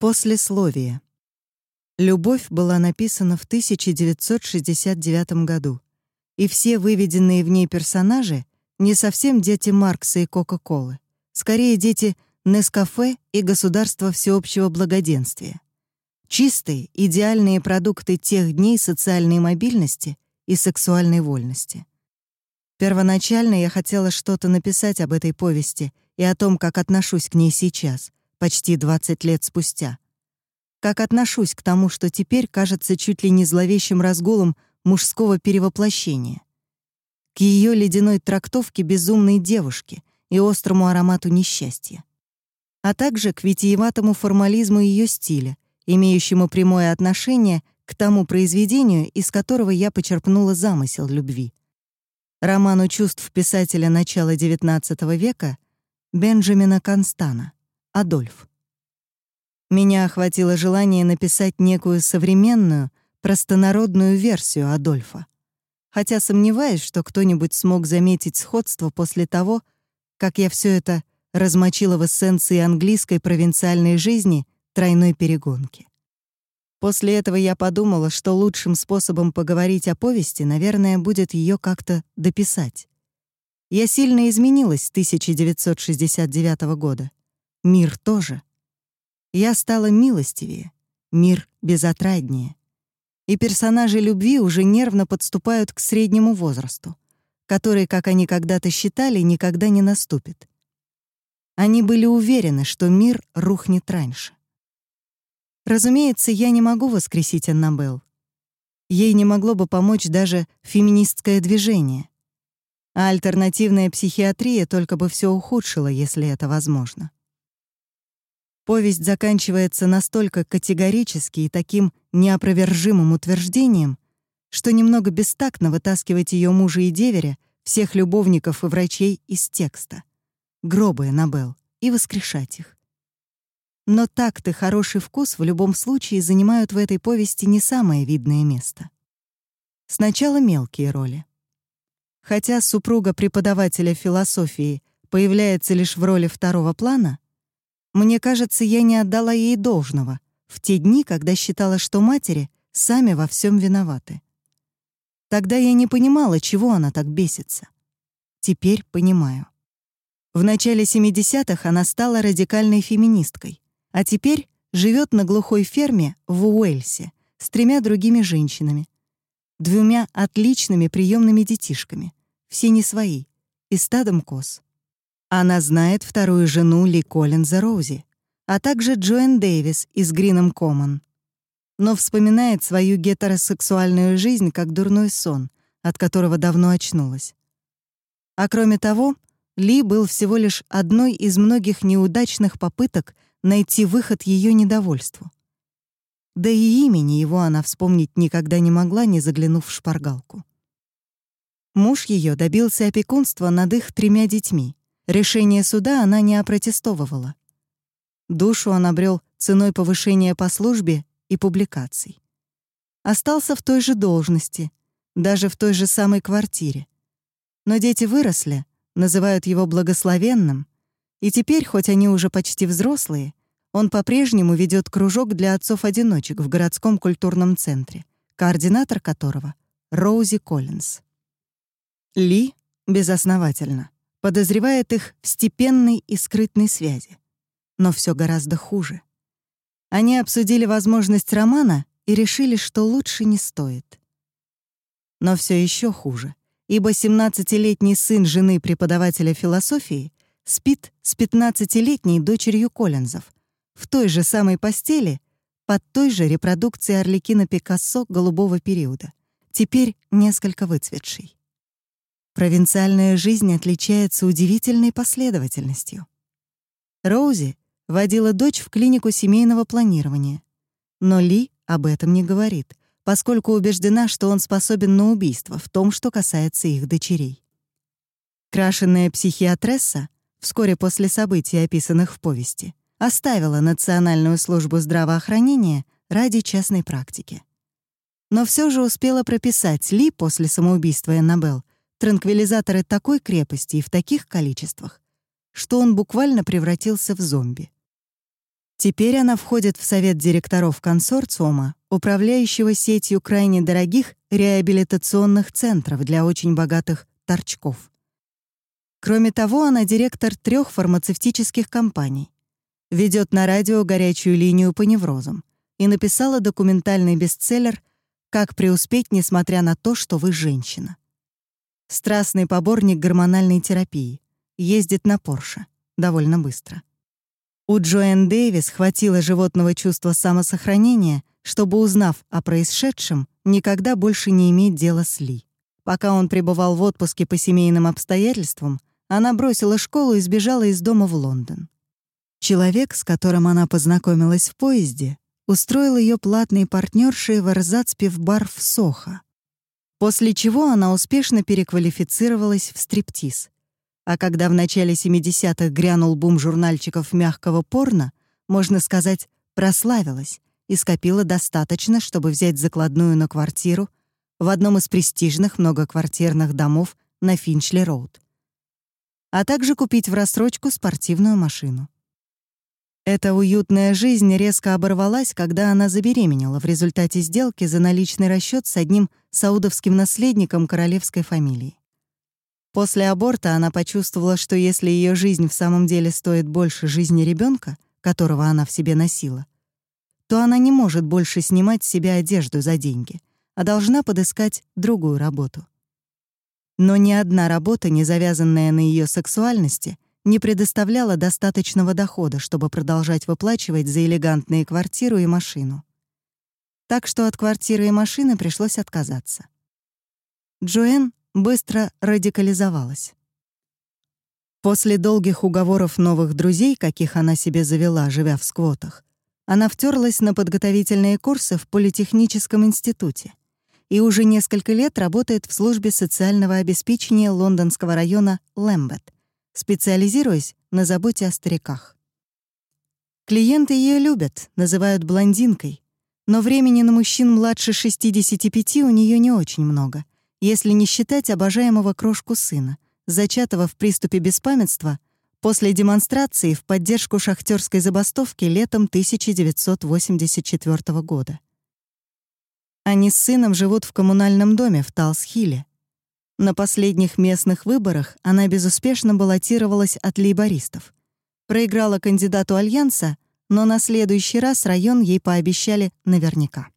Послесловие. «Любовь» была написана в 1969 году, и все выведенные в ней персонажи не совсем дети Маркса и Кока-Колы, скорее дети Нескафе и государства всеобщего благоденствия. Чистые, идеальные продукты тех дней социальной мобильности и сексуальной вольности. Первоначально я хотела что-то написать об этой повести и о том, как отношусь к ней сейчас, почти 20 лет спустя. Как отношусь к тому, что теперь кажется чуть ли не зловещим разгулом мужского перевоплощения. К ее ледяной трактовке безумной девушки и острому аромату несчастья. А также к витиеватому формализму ее стиля, имеющему прямое отношение к тому произведению, из которого я почерпнула замысел любви. Роману чувств писателя начала XIX века Бенджамина Констана «Адольф». Меня охватило желание написать некую современную, простонародную версию Адольфа. Хотя сомневаюсь, что кто-нибудь смог заметить сходство после того, как я все это размочила в эссенции английской провинциальной жизни тройной перегонки. После этого я подумала, что лучшим способом поговорить о повести, наверное, будет ее как-то дописать. Я сильно изменилась с 1969 года. Мир тоже. Я стала милостивее, мир безотраднее. И персонажи любви уже нервно подступают к среднему возрасту, который, как они когда-то считали, никогда не наступит. Они были уверены, что мир рухнет раньше. Разумеется, я не могу воскресить Аннабелл. Ей не могло бы помочь даже феминистское движение. А альтернативная психиатрия только бы все ухудшила, если это возможно. Повесть заканчивается настолько категорически и таким неопровержимым утверждением, что немного бестактно вытаскивать ее мужа и деверя, всех любовников и врачей из текста, гробы Эннабелл, и воскрешать их. Но такт и хороший вкус в любом случае занимают в этой повести не самое видное место. Сначала мелкие роли. Хотя супруга преподавателя философии появляется лишь в роли второго плана, мне кажется, я не отдала ей должного в те дни, когда считала, что матери сами во всем виноваты. Тогда я не понимала, чего она так бесится. Теперь понимаю. В начале 70-х она стала радикальной феминисткой, а теперь живет на глухой ферме в Уэльсе с тремя другими женщинами, двумя отличными приемными детишками, все не свои, и стадом коз. Она знает вторую жену Ли Коллинза Роузи, а также Джоэн Дэвис из Грином Коммон. Но вспоминает свою гетеросексуальную жизнь как дурной сон, от которого давно очнулась. А кроме того, Ли был всего лишь одной из многих неудачных попыток найти выход ее недовольству. Да и имени его она вспомнить никогда не могла, не заглянув в шпаргалку. Муж ее добился опекунства над их тремя детьми, Решение суда она не опротестовывала. Душу он обрел ценой повышения по службе и публикаций. Остался в той же должности, даже в той же самой квартире. Но дети выросли, называют его благословенным, и теперь, хоть они уже почти взрослые, он по-прежнему ведет кружок для отцов-одиночек в городском культурном центре, координатор которого — Роузи Коллинз. Ли безосновательно подозревает их в степенной и скрытной связи. Но все гораздо хуже. Они обсудили возможность романа и решили, что лучше не стоит. Но все еще хуже, ибо 17-летний сын жены преподавателя философии спит с 15-летней дочерью Коллинзов в той же самой постели под той же репродукцией Орликина Пикассо голубого периода, теперь несколько выцветшей. Провинциальная жизнь отличается удивительной последовательностью. Роузи водила дочь в клинику семейного планирования. Но Ли об этом не говорит, поскольку убеждена, что он способен на убийство в том, что касается их дочерей. Крашенная психиатресса, вскоре после событий, описанных в повести, оставила Национальную службу здравоохранения ради частной практики. Но все же успела прописать Ли после самоубийства Эннабелл транквилизаторы такой крепости и в таких количествах, что он буквально превратился в зомби. Теперь она входит в совет директоров консорциума, управляющего сетью крайне дорогих реабилитационных центров для очень богатых торчков. Кроме того, она директор трех фармацевтических компаний, ведет на радио горячую линию по неврозам и написала документальный бестселлер «Как преуспеть, несмотря на то, что вы женщина». Страстный поборник гормональной терапии. Ездит на Порше. Довольно быстро. У Джоэн Дэвис хватило животного чувства самосохранения, чтобы, узнав о происшедшем, никогда больше не иметь дела с Ли. Пока он пребывал в отпуске по семейным обстоятельствам, она бросила школу и сбежала из дома в Лондон. Человек, с которым она познакомилась в поезде, устроил ее платной партнершей в эрзацпивбар в Сохо. После чего она успешно переквалифицировалась в стриптиз, а когда в начале 70-х грянул бум журнальчиков мягкого порно, можно сказать, прославилась и скопила достаточно, чтобы взять закладную на квартиру в одном из престижных многоквартирных домов на Финчли-роуд, а также купить в рассрочку спортивную машину. Эта уютная жизнь резко оборвалась, когда она забеременела в результате сделки за наличный расчет с одним саудовским наследником королевской фамилии. После аборта она почувствовала, что если ее жизнь в самом деле стоит больше жизни ребенка, которого она в себе носила, то она не может больше снимать с себя одежду за деньги, а должна подыскать другую работу. Но ни одна работа, не завязанная на ее сексуальности, не предоставляла достаточного дохода, чтобы продолжать выплачивать за элегантные квартиру и машину. Так что от квартиры и машины пришлось отказаться. Джоэн быстро радикализовалась. После долгих уговоров новых друзей, каких она себе завела, живя в сквотах, она втерлась на подготовительные курсы в Политехническом институте и уже несколько лет работает в службе социального обеспечения лондонского района Лэмбет, специализируясь на заботе о стариках. Клиенты ее любят, называют блондинкой, но времени на мужчин младше 65 у нее не очень много — если не считать обожаемого крошку сына, зачатого в приступе беспамятства после демонстрации в поддержку шахтерской забастовки летом 1984 года. Они с сыном живут в коммунальном доме в Талсхилле. На последних местных выборах она безуспешно баллотировалась от лейбористов. Проиграла кандидату Альянса, но на следующий раз район ей пообещали наверняка.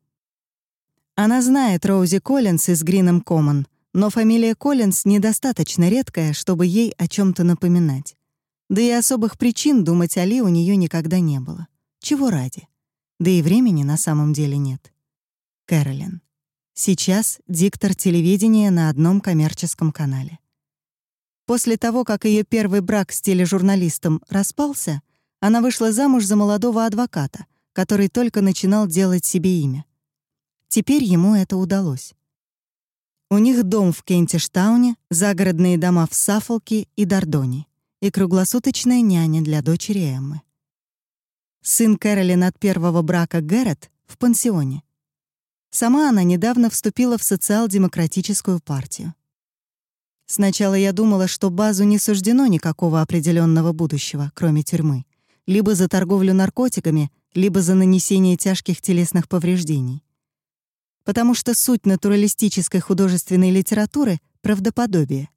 Она знает Роузи Коллинс из Грином Коммон, но фамилия Коллинс недостаточно редкая, чтобы ей о чем то напоминать. Да и особых причин думать о Ли у нее никогда не было. Чего ради? Да и времени на самом деле нет. Кэролин. Сейчас диктор телевидения на одном коммерческом канале. После того, как ее первый брак с тележурналистом распался, она вышла замуж за молодого адвоката, который только начинал делать себе имя. Теперь ему это удалось. У них дом в Кентиштауне, загородные дома в Саффолке и Дордоне и круглосуточная няня для дочери Эммы. Сын Кэролин от первого брака Гэррет в пансионе. Сама она недавно вступила в социал-демократическую партию. Сначала я думала, что базу не суждено никакого определенного будущего, кроме тюрьмы, либо за торговлю наркотиками, либо за нанесение тяжких телесных повреждений потому что суть натуралистической художественной литературы — правдоподобие.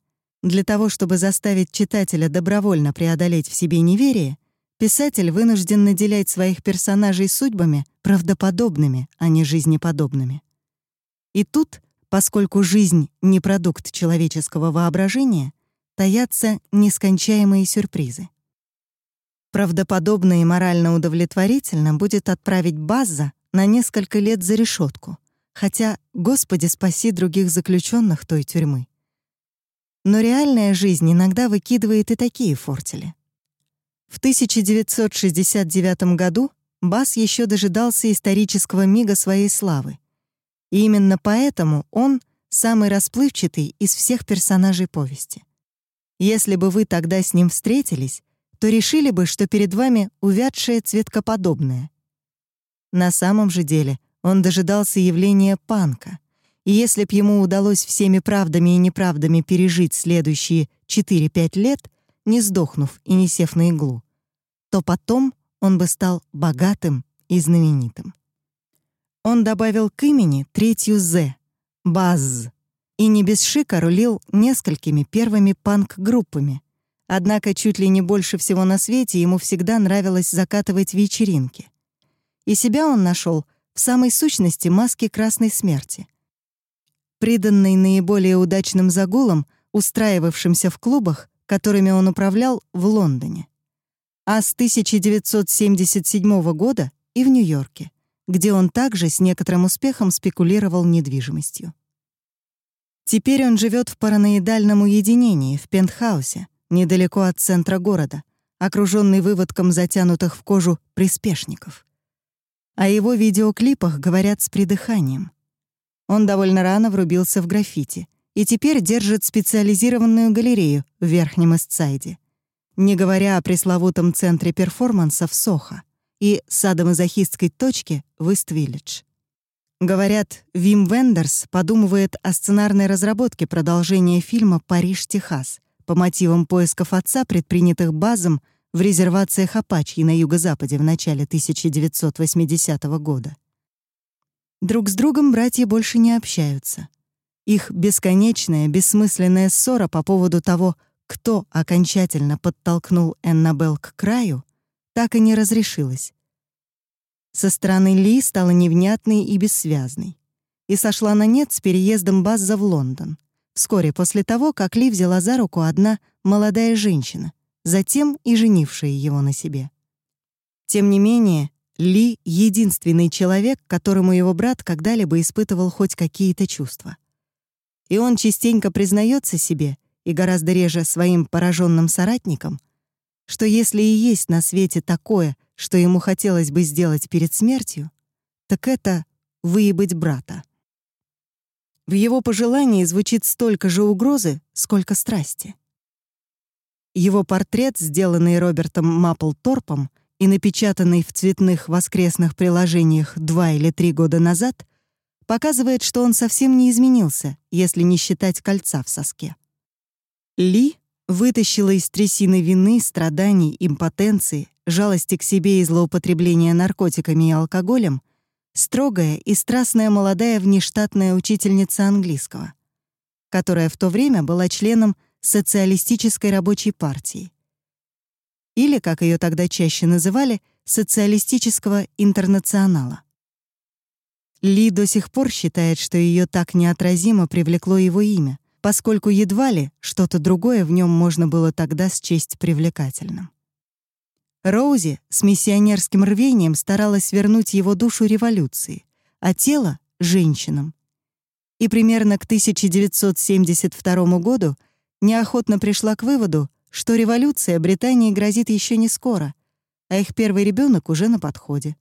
Для того, чтобы заставить читателя добровольно преодолеть в себе неверие, писатель вынужден наделять своих персонажей судьбами правдоподобными, а не жизнеподобными. И тут, поскольку жизнь — не продукт человеческого воображения, таятся нескончаемые сюрпризы. Правдоподобно и морально удовлетворительно будет отправить Базза на несколько лет за решетку — хотя, Господи, спаси других заключенных той тюрьмы. Но реальная жизнь иногда выкидывает и такие фортели. В 1969 году Бас еще дожидался исторического мига своей славы. И именно поэтому он самый расплывчатый из всех персонажей повести. Если бы вы тогда с ним встретились, то решили бы, что перед вами увядшее цветкоподобное. На самом же деле он дожидался явления панка. И если б ему удалось всеми правдами и неправдами пережить следующие 4-5 лет, не сдохнув и не сев на иглу, то потом он бы стал богатым и знаменитым. Он добавил к имени третью «З» — «Базз», и не без шика рулил несколькими первыми панк-группами. Однако чуть ли не больше всего на свете ему всегда нравилось закатывать вечеринки. И себя он нашел в самой сущности маски Красной Смерти. Приданный наиболее удачным загулам, устраивавшимся в клубах, которыми он управлял в Лондоне. А с 1977 года и в Нью-Йорке, где он также с некоторым успехом спекулировал недвижимостью. Теперь он живет в параноидальном уединении, в пентхаусе, недалеко от центра города, окруженный выводком затянутых в кожу приспешников. О его видеоклипах говорят с придыханием. Он довольно рано врубился в граффити и теперь держит специализированную галерею в Верхнем Истсайде, не говоря о пресловутом центре перформанса в Сохо и садомазохистской точке в Ист-Виллидж. Говорят, Вим Вендерс подумывает о сценарной разработке продолжения фильма «Париж, Техас» по мотивам поисков отца, предпринятых базом в резервациях Апачьи на юго-западе в начале 1980 года. Друг с другом братья больше не общаются. Их бесконечная, бессмысленная ссора по поводу того, кто окончательно подтолкнул Эннабелл к краю, так и не разрешилась. Со стороны Ли стала невнятной и бессвязной. И сошла на нет с переездом Базза в Лондон. Вскоре после того, как Ли взяла за руку одна молодая женщина, затем и женившая его на себе. Тем не менее, Ли — единственный человек, которому его брат когда-либо испытывал хоть какие-то чувства. И он частенько признается себе, и гораздо реже своим пораженным соратникам, что если и есть на свете такое, что ему хотелось бы сделать перед смертью, так это выебать брата. В его пожелании звучит столько же угрозы, сколько страсти. Его портрет, сделанный Робертом Мапплторпом и напечатанный в цветных воскресных приложениях два или три года назад, показывает, что он совсем не изменился, если не считать кольца в соске. Ли вытащила из трясины вины, страданий, импотенции, жалости к себе и злоупотребления наркотиками и алкоголем строгая и страстная молодая внештатная учительница английского, которая в то время была членом социалистической рабочей партии. Или, как ее тогда чаще называли, социалистического интернационала. Ли до сих пор считает, что ее так неотразимо привлекло его имя, поскольку едва ли что-то другое в нем можно было тогда счесть привлекательным. Роузи с миссионерским рвением старалась вернуть его душу революции, а тело — женщинам. И примерно к 1972 году неохотно пришла к выводу, что революция Британии грозит еще не скоро, а их первый ребенок уже на подходе.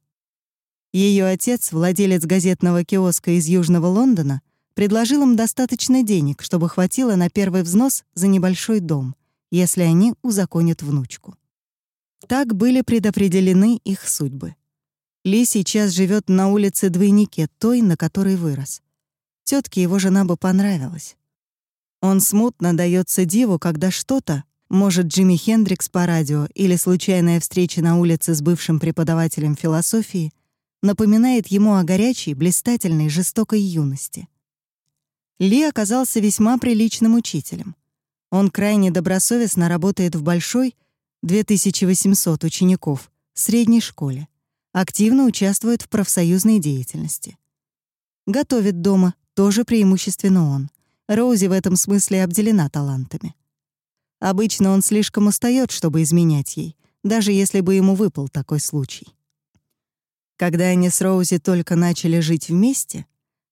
Ее отец, владелец газетного киоска из Южного Лондона, предложил им достаточно денег, чтобы хватило на первый взнос за небольшой дом, если они узаконят внучку. Так были предопределены их судьбы. Ли сейчас живет на улице Двойнике, той, на которой вырос. Тетке его жена бы понравилась. Он смутно дается диву, когда что-то, может, Джимми Хендрикс по радио или случайная встреча на улице с бывшим преподавателем философии, напоминает ему о горячей, блистательной, жестокой юности. Ли оказался весьма приличным учителем. Он крайне добросовестно работает в большой, 2800 учеников, средней школе, активно участвует в профсоюзной деятельности. Готовит дома, тоже преимущественно он. Роузи в этом смысле обделена талантами. Обычно он слишком устает, чтобы изменять ей, даже если бы ему выпал такой случай. Когда они с Роузи только начали жить вместе,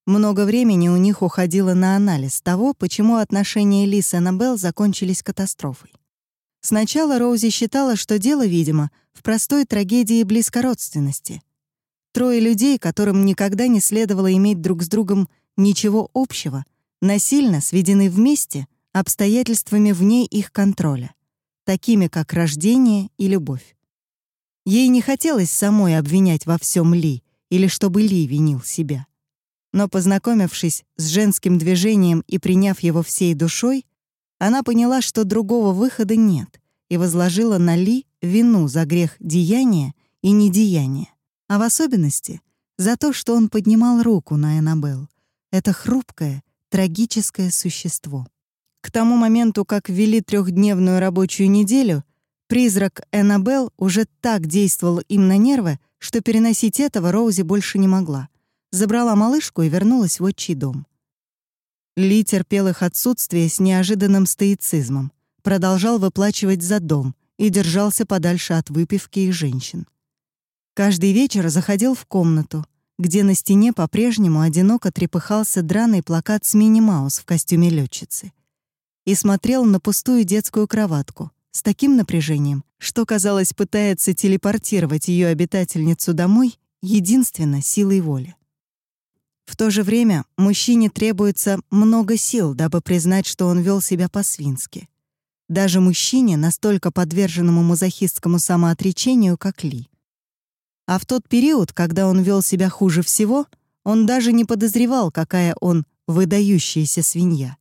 много времени у них уходило на анализ того, почему отношения Ли с Эннабелл закончились катастрофой. Сначала Роузи считала, что дело, видимо, в простой трагедии близкородственности. Трое людей, которым никогда не следовало иметь друг с другом ничего общего, насильно сведены вместе обстоятельствами вне их контроля, такими как рождение и любовь. Ей не хотелось самой обвинять во всем Ли или чтобы Ли винил себя но, познакомившись с женским движением и приняв его всей душой, она поняла, что другого выхода нет, и возложила на Ли вину за грех деяния и недеяния, а в особенности за то, что он поднимал руку на Эннабелл. Это хрупкое, трагическое существо. К тому моменту, как ввели трехдневную рабочую неделю, призрак Эннабелл уже так действовал им на нервы, что переносить этого Роузи больше не могла. Забрала малышку и вернулась в отчий дом. Ли терпел их отсутствие с неожиданным стоицизмом, продолжал выплачивать за дом и держался подальше от выпивки и женщин. Каждый вечер заходил в комнату, где на стене по-прежнему одиноко трепыхался драный плакат с Мини Маус в костюме летчицы, и смотрел на пустую детскую кроватку с таким напряжением, что, казалось, пытается телепортировать ее обитательницу домой единственно силой воли. В то же время мужчине требуется много сил, дабы признать, что он вел себя по-свински. Даже мужчине, настолько подверженному мазохистскому самоотречению, как Ли. А в тот период, когда он вел себя хуже всего, он даже не подозревал, какая он выдающаяся свинья.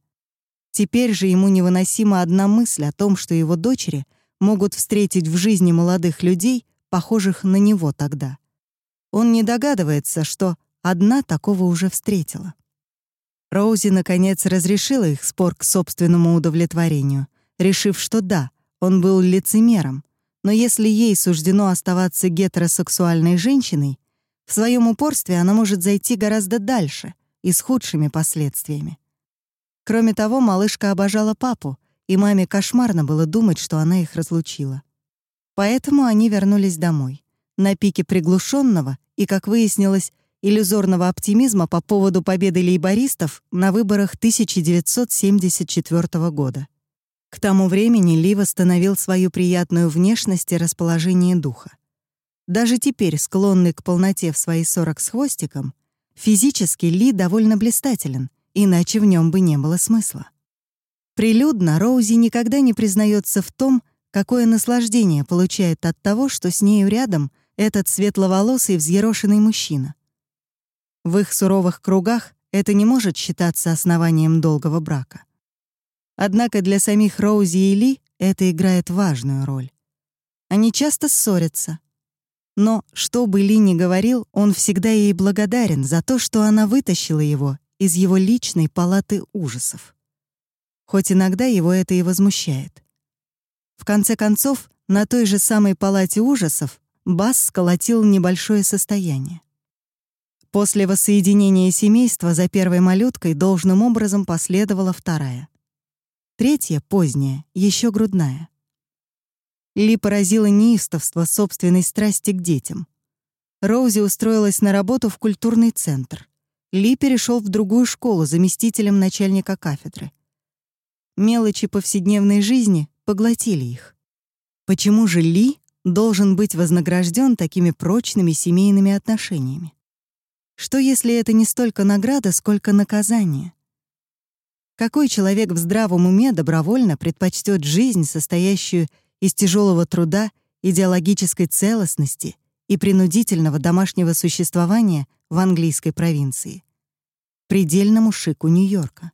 Теперь же ему невыносима одна мысль о том, что его дочери могут встретить в жизни молодых людей, похожих на него тогда. Он не догадывается, что одна такого уже встретила. Роузи, наконец, разрешила их спор к собственному удовлетворению, решив, что да, он был лицемером, но если ей суждено оставаться гетеросексуальной женщиной, в своем упорстве она может зайти гораздо дальше и с худшими последствиями. Кроме того, малышка обожала папу, и маме кошмарно было думать, что она их разлучила. Поэтому они вернулись домой, на пике приглушенного и, как выяснилось, иллюзорного оптимизма по поводу победы лейбористов на выборах 1974 года. К тому времени Ли восстановил свою приятную внешность и расположение духа. Даже теперь, склонный к полноте в свои 40 с хвостиком, физически Ли довольно блистателен, иначе в нем бы не было смысла. Прилюдно Роузи никогда не признается в том, какое наслаждение получает от того, что с нею рядом этот светловолосый взъерошенный мужчина. В их суровых кругах это не может считаться основанием долгого брака. Однако для самих Роузи и Ли это играет важную роль. Они часто ссорятся. Но, что бы Ли ни говорил, он всегда ей благодарен за то, что она вытащила его из его личной палаты ужасов. Хоть иногда его это и возмущает. В конце концов, на той же самой палате ужасов Бас сколотил небольшое состояние. После воссоединения семейства за первой малюткой должным образом последовала вторая. Третья, поздняя, еще грудная. Ли поразило неистовство собственной страсти к детям. Роузи устроилась на работу в культурный центр. Ли перешел в другую школу заместителем начальника кафедры. Мелочи повседневной жизни поглотили их. Почему же Ли должен быть вознагражден такими прочными семейными отношениями? Что если это не столько награда, сколько наказание? Какой человек в здравом уме добровольно предпочтет жизнь, состоящую из тяжелого труда, идеологической целостности и принудительного домашнего существования в английской провинции? Предельному шику Нью-Йорка.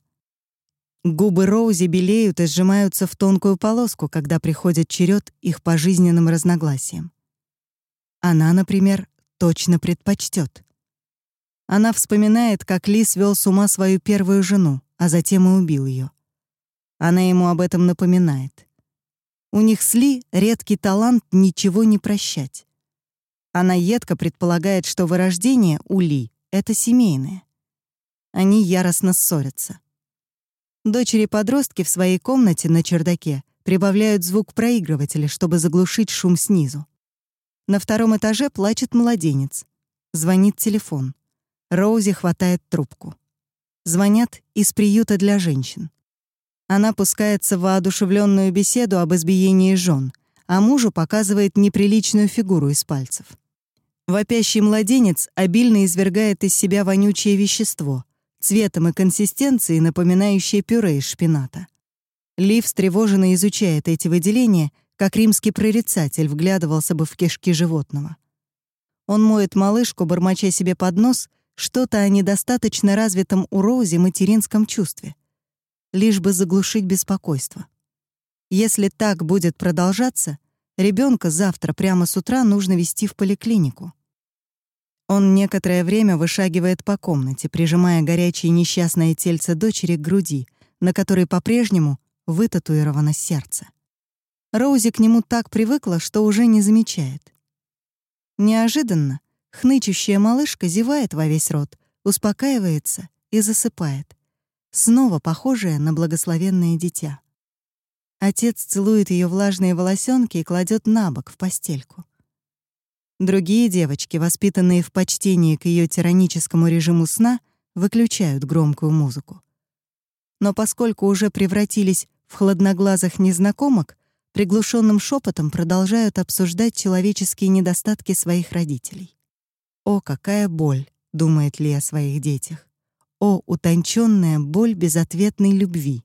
Губы Роузи белеют и сжимаются в тонкую полоску, когда приходит черед их пожизненным разногласиям. Она, например, точно предпочтет. Она вспоминает, как Ли свел с ума свою первую жену, а затем и убил ее. Она ему об этом напоминает. У них с Ли редкий талант ничего не прощать. Она едко предполагает, что вырождение у Ли — это семейное. Они яростно ссорятся. Дочери-подростки в своей комнате на чердаке прибавляют звук проигрывателя, чтобы заглушить шум снизу. На втором этаже плачет младенец. Звонит телефон. Роузи хватает трубку. Звонят из приюта для женщин. Она пускается в воодушевленную беседу об избиении жен, а мужу показывает неприличную фигуру из пальцев. Вопящий младенец обильно извергает из себя вонючее вещество, цветом и консистенцией напоминающее пюре из шпината. Ли встревоженно изучает эти выделения, как римский прорицатель вглядывался бы в кишки животного. Он моет малышку, бормоча себе под нос, что-то о недостаточно развитом у Роузи материнском чувстве, лишь бы заглушить беспокойство. Если так будет продолжаться, Ребенка завтра прямо с утра нужно вести в поликлинику. Он некоторое время вышагивает по комнате, прижимая горячее несчастное тельце дочери к груди, на которой по-прежнему вытатуировано сердце. Роузи к нему так привыкла, что уже не замечает. Неожиданно хнычущая малышка зевает во весь рот, успокаивается и засыпает, снова похожая на благословенное дитя. Отец целует ее влажные волосенки и кладет на бок в постельку. Другие девочки, воспитанные в почтении к ее тираническому режиму сна, выключают громкую музыку. Но поскольку уже превратились в хладноглазых незнакомок, приглушенным шепотом продолжают обсуждать человеческие недостатки своих родителей. «О, какая боль!» — думает Ли о своих детях. «О, утонченная боль безответной любви!»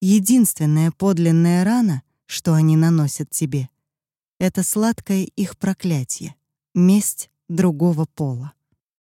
Единственная подлинная рана, что они наносят тебе, это сладкое их проклятие, месть другого пола.